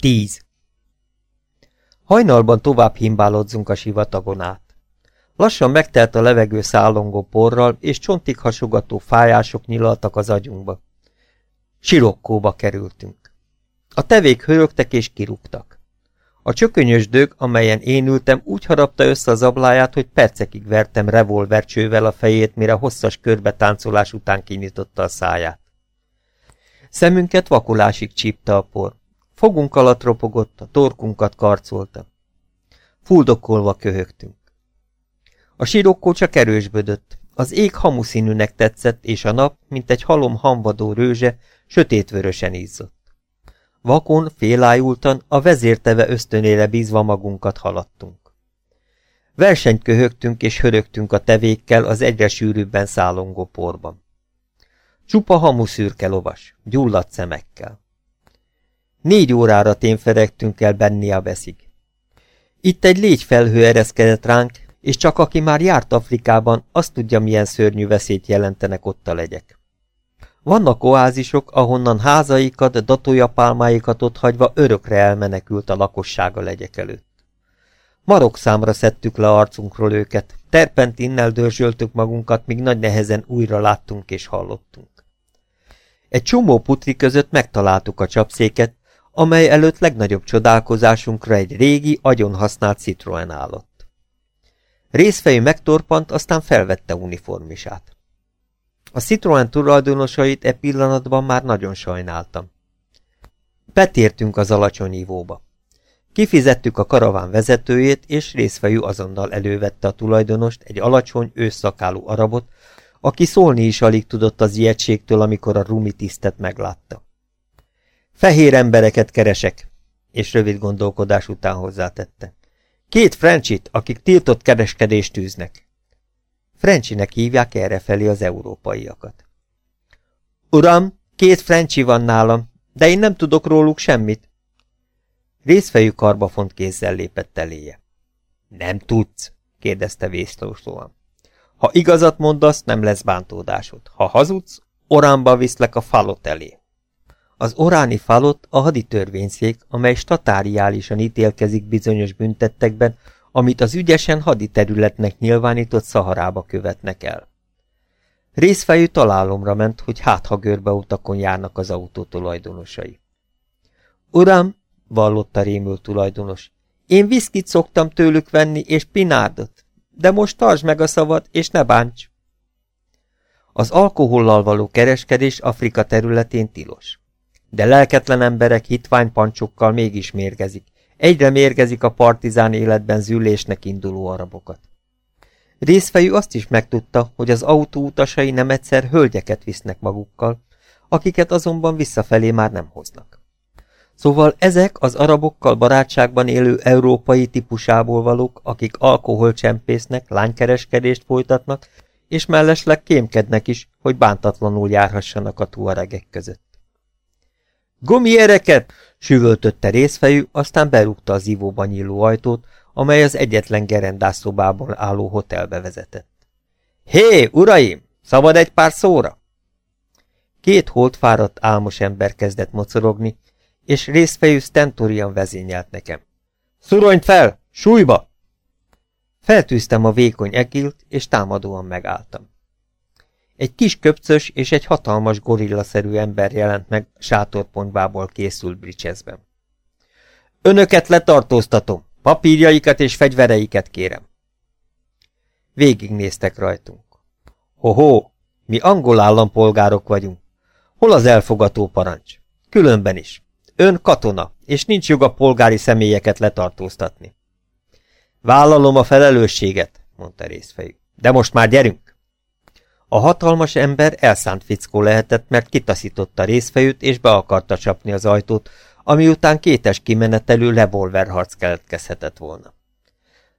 Tíz. Hajnalban tovább himbálódzunk a sivatagon át. Lassan megtelt a levegő szállongó porral, és csontig hasogató fájások nyilaltak az agyunkba. Sirokkóba kerültünk. A tevék hörögtek és kirúgtak. A csökönyös dög, amelyen én ültem, úgy harapta össze az abláját, hogy percekig vertem revolvercsővel a fejét, mire hosszas körbe táncolás után kinyitotta a száját. Szemünket vakulásig csípte a por. Fogunk alatt ropogott, a torkunkat karcolta. Fuldokkolva köhögtünk. A sirokkó csak erősbödött. Az ég hamuszínűnek tetszett, és a nap, mint egy halom hamvadó rőzse, sötétvörösen izzott. Vakon, félájultan, a vezérteve ösztönére bízva magunkat haladtunk. Versenyt köhögtünk és hörögtünk a tevékkel az egyre sűrűbben szállongó porban. Csupa hamuszürke lovas, gyulladt szemekkel. Négy órára témferegtünk el benni a beszig. Itt egy légyfelhő ereszkedett ránk, és csak aki már járt Afrikában, azt tudja, milyen szörnyű veszélyt jelentenek ott a legyek. Vannak oázisok, ahonnan házaikat, datójapálmáikat ott hagyva örökre elmenekült a lakossága legyek előtt. Marokszámra szedtük le arcunkról őket, terpentinnel dörzsöltük magunkat, míg nagy nehezen újra láttunk és hallottunk. Egy csomó putri között megtaláltuk a csapszéket, amely előtt legnagyobb csodálkozásunkra egy régi, agyon használt Citroen állott. Részfejű megtorpant, aztán felvette uniformisát. A Citroen tulajdonosait e pillanatban már nagyon sajnáltam. Betértünk az alacsony ívóba. Kifizettük a karaván vezetőjét, és részfejű azonnal elővette a tulajdonost, egy alacsony, ősszakálú arabot, aki szólni is alig tudott az ijegységtől, amikor a rumi tisztet meglátta. Fehér embereket keresek, és rövid gondolkodás után hozzátette. Két Frencsit, akik tiltott kereskedést tűznek. Frencsinek hívják errefelé az európaiakat. Uram, két Frencsi van nálam, de én nem tudok róluk semmit. Részfejű karbafont kézzel lépett eléje. Nem tudsz, kérdezte vészlósóan. Ha igazat mondasz, nem lesz bántódásod. Ha hazudsz, oránba viszlek a falot elé. Az oráni falot a haditörvényszék, amely statáriálisan ítélkezik bizonyos büntettekben, amit az ügyesen haditerületnek nyilvánított Szaharába követnek el. Részfejű találomra ment, hogy hát ha görbe utakon járnak az autó tulajdonosai. Uram, vallotta rémült tulajdonos, én viszkit szoktam tőlük venni, és pinárdot, de most tartsd meg a szavad, és ne bánts. Az alkohollal való kereskedés Afrika területén tilos. De lelketlen emberek hitványpancsokkal mégis mérgezik, Egyre mérgezik a partizán életben zűlésnek induló arabokat. Részfejű azt is megtudta, hogy az autó utasai nem egyszer hölgyeket visznek magukkal, akiket azonban visszafelé már nem hoznak. Szóval ezek az arabokkal barátságban élő európai típusából valók, akik alkoholcsempésznek, lánykereskedést folytatnak, és mellesleg kémkednek is, hogy bántatlanul járhassanak a tuaregek között. Gomi ereket! Süvöltötte részfejű, aztán berúgta az ivóban nyíló ajtót, amely az egyetlen gerendászszobában álló hotelbe vezetett. Hé, uraim! Szabad egy pár szóra? Két holdfáradt álmos ember kezdett mocorogni, és részfejű stentorian vezényelt nekem. Szuronyd fel! Súlyba! Feltűztem a vékony ekilt, és támadóan megálltam. Egy kis köpcös és egy hatalmas gorillaszerű ember jelent meg sátorpontbából készült bricsezben. Önöket letartóztatom, papírjaikat és fegyvereiket kérem. Végignéztek rajtunk. Hoho, mi angol állampolgárok vagyunk. Hol az elfogató parancs? Különben is. Ön katona, és nincs joga polgári személyeket letartóztatni. Vállalom a felelősséget, mondta részfejű. De most már gyerünk! A hatalmas ember elszánt fickó lehetett, mert kitaszította részfejűt és be akarta csapni az ajtót, ami után kétes kimenetelő levolverharc keletkezhetett volna.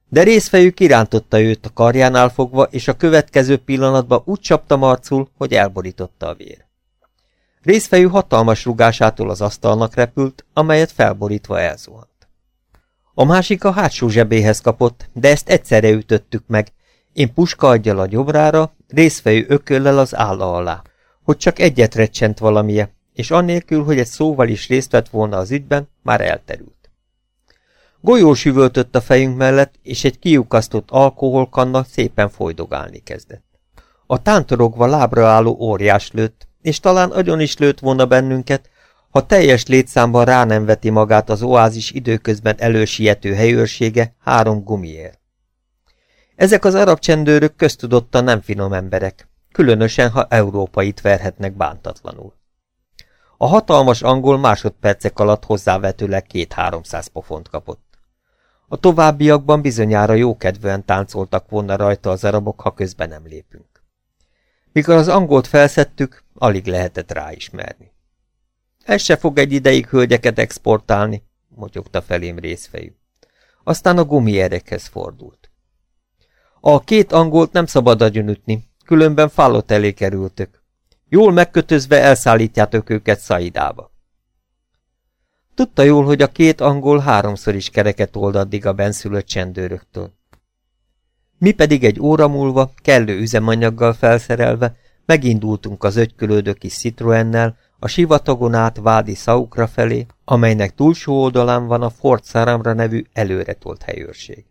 De részfejű kirántotta őt a karjánál fogva, és a következő pillanatban úgy csapta marcul, hogy elborította a vér. Részfejű hatalmas rugásától az asztalnak repült, amelyet felborítva elzuhant. A másik a hátsó zsebéhez kapott, de ezt egyszerre ütöttük meg, én puska adjal a gyobrára, részfejű ököllel az álla alá, hogy csak egyet recsent valamije, és annélkül, hogy egy szóval is részt vett volna az ügyben, már elterült. Golyós üvöltött a fejünk mellett, és egy kiukasztott alkoholkanna szépen folydogálni kezdett. A tántorogva lábra álló óriás lőtt, és talán agyon is lőtt volna bennünket, ha teljes létszámban rá nem veti magát az oázis időközben elősiető helyőrsége három gumiér. Ezek az arab csendőrök köztudottan nem finom emberek, különösen, ha európait verhetnek bántatlanul. A hatalmas angol másodpercek alatt hozzávetőleg két-háromszáz pofont kapott. A továbbiakban bizonyára jókedvűen táncoltak volna rajta az arabok, ha közben nem lépünk. Mikor az angolt felszettük, alig lehetett ráismerni. Ez se fog egy ideig hölgyeket exportálni, motyogta felém részfejű. Aztán a gumierekhez fordult. A két angolt nem szabad agyonütni, különben fállott elé kerültök. Jól megkötözve elszállítjátok őket Szaidába. Tudta jól, hogy a két angol háromszor is kereket old addig a benszülött csendőröktől. Mi pedig egy óra múlva, kellő üzemanyaggal felszerelve, megindultunk az ögykölődő kis Citroennel, a sivatagon át Vádi Szaukra felé, amelynek túlsó oldalán van a Fort Saramra nevű előretolt helyőrség.